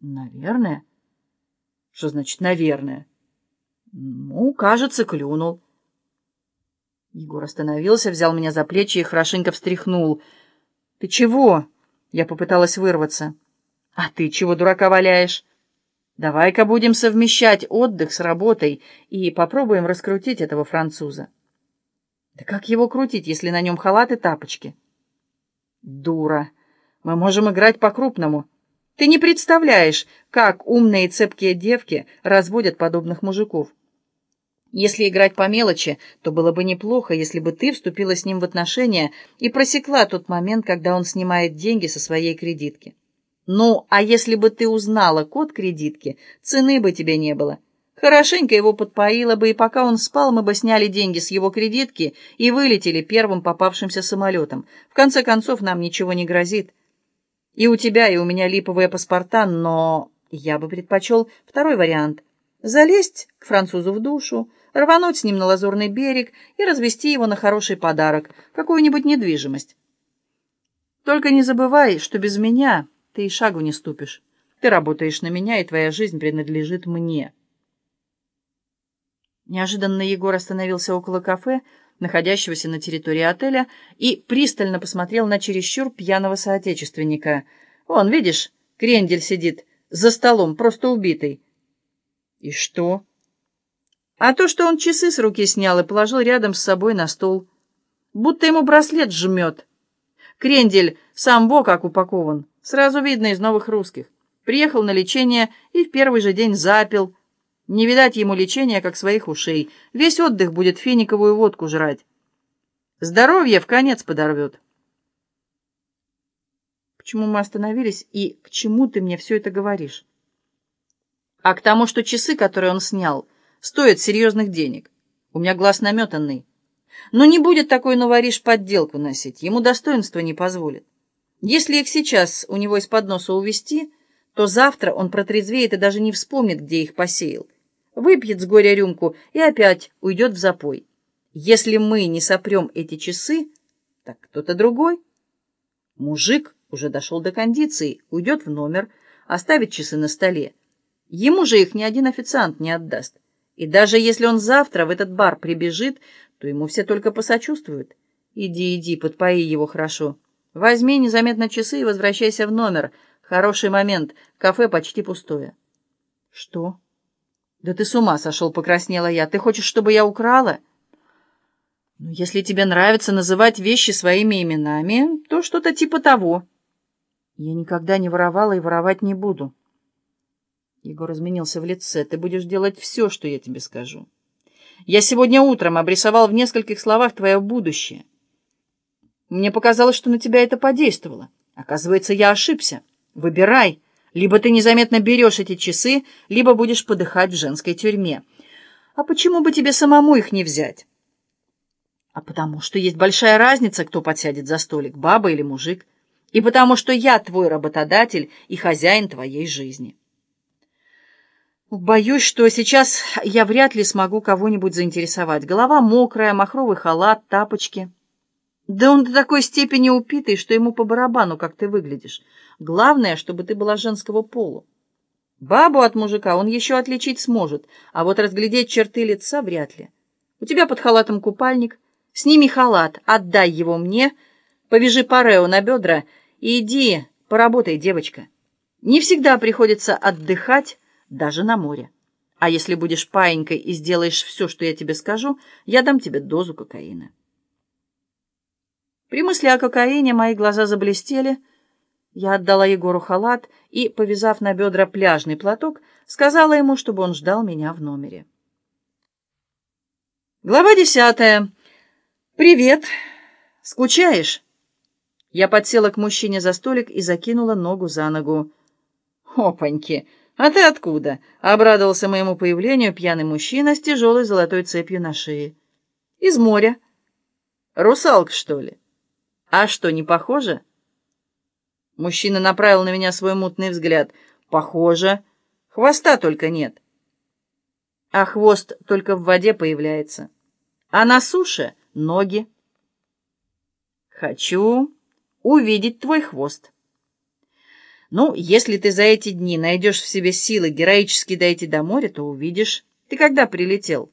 Наверное. Что значит «наверное»? Ну, кажется, клюнул. Егор остановился, взял меня за плечи и хорошенько встряхнул. «Ты чего?» Я попыталась вырваться. «А ты чего дурака валяешь? Давай-ка будем совмещать отдых с работой и попробуем раскрутить этого француза». «Да как его крутить, если на нем халат и тапочки?» «Дура! Мы можем играть по-крупному. Ты не представляешь, как умные и цепкие девки разводят подобных мужиков. Если играть по мелочи, то было бы неплохо, если бы ты вступила с ним в отношения и просекла тот момент, когда он снимает деньги со своей кредитки. Ну, а если бы ты узнала код кредитки, цены бы тебе не было. Хорошенько его подпоила бы, и пока он спал, мы бы сняли деньги с его кредитки и вылетели первым попавшимся самолетом. В конце концов, нам ничего не грозит. И у тебя, и у меня липовые паспорта, но я бы предпочел второй вариант. Залезть к французу в душу, рвануть с ним на лазурный берег и развести его на хороший подарок, какую-нибудь недвижимость. Только не забывай, что без меня ты и шагу не ступишь. Ты работаешь на меня, и твоя жизнь принадлежит мне. Неожиданно Егор остановился около кафе, находящегося на территории отеля, и пристально посмотрел на чересчур пьяного соотечественника. «Вон, видишь, крендель сидит за столом, просто убитый». «И что?» «А то, что он часы с руки снял и положил рядом с собой на стол. Будто ему браслет жмет. Крендель сам во как упакован, сразу видно из новых русских. Приехал на лечение и в первый же день запил». Не видать ему лечения, как своих ушей. Весь отдых будет финиковую водку жрать. Здоровье в конец подорвет. Почему мы остановились и к чему ты мне все это говоришь? А к тому, что часы, которые он снял, стоят серьезных денег. У меня глаз наметанный. Но не будет такой новориш подделку носить, ему достоинство не позволит. Если их сейчас у него из-под носа увести, то завтра он протрезвеет и даже не вспомнит, где их посеял выпьет с горя рюмку и опять уйдет в запой. Если мы не сопрем эти часы, так кто-то другой. Мужик уже дошел до кондиции, уйдет в номер, оставит часы на столе. Ему же их ни один официант не отдаст. И даже если он завтра в этот бар прибежит, то ему все только посочувствуют. Иди, иди, подпои его хорошо. Возьми незаметно часы и возвращайся в номер. Хороший момент, кафе почти пустое. Что? «Да ты с ума сошел!» — покраснела я. «Ты хочешь, чтобы я украла?» «Ну, если тебе нравится называть вещи своими именами, то что-то типа того». «Я никогда не воровала и воровать не буду». Егор изменился в лице. «Ты будешь делать все, что я тебе скажу. Я сегодня утром обрисовал в нескольких словах твое будущее. Мне показалось, что на тебя это подействовало. Оказывается, я ошибся. Выбирай». Либо ты незаметно берешь эти часы, либо будешь подыхать в женской тюрьме. А почему бы тебе самому их не взять? А потому что есть большая разница, кто подсядет за столик, баба или мужик. И потому что я твой работодатель и хозяин твоей жизни. Боюсь, что сейчас я вряд ли смогу кого-нибудь заинтересовать. Голова мокрая, махровый халат, тапочки. Да он до такой степени упитый, что ему по барабану, как ты выглядишь. Главное, чтобы ты была женского пола. Бабу от мужика он еще отличить сможет, а вот разглядеть черты лица вряд ли. У тебя под халатом купальник. Сними халат, отдай его мне, повяжи парео на бедра и иди поработай, девочка. Не всегда приходится отдыхать даже на море. А если будешь паинькой и сделаешь все, что я тебе скажу, я дам тебе дозу кокаина. При мысли о кокаине мои глаза заблестели. Я отдала Егору халат и, повязав на бедра пляжный платок, сказала ему, чтобы он ждал меня в номере. Глава десятая. «Привет. Скучаешь?» Я подсела к мужчине за столик и закинула ногу за ногу. «Опаньки! А ты откуда?» — обрадовался моему появлению пьяный мужчина с тяжелой золотой цепью на шее. «Из моря. Русалка, что ли?» «А что, не похоже?» Мужчина направил на меня свой мутный взгляд. «Похоже. Хвоста только нет». А хвост только в воде появляется. А на суше — ноги. «Хочу увидеть твой хвост». Ну, если ты за эти дни найдешь в себе силы героически дойти до моря, то увидишь. Ты когда прилетел?»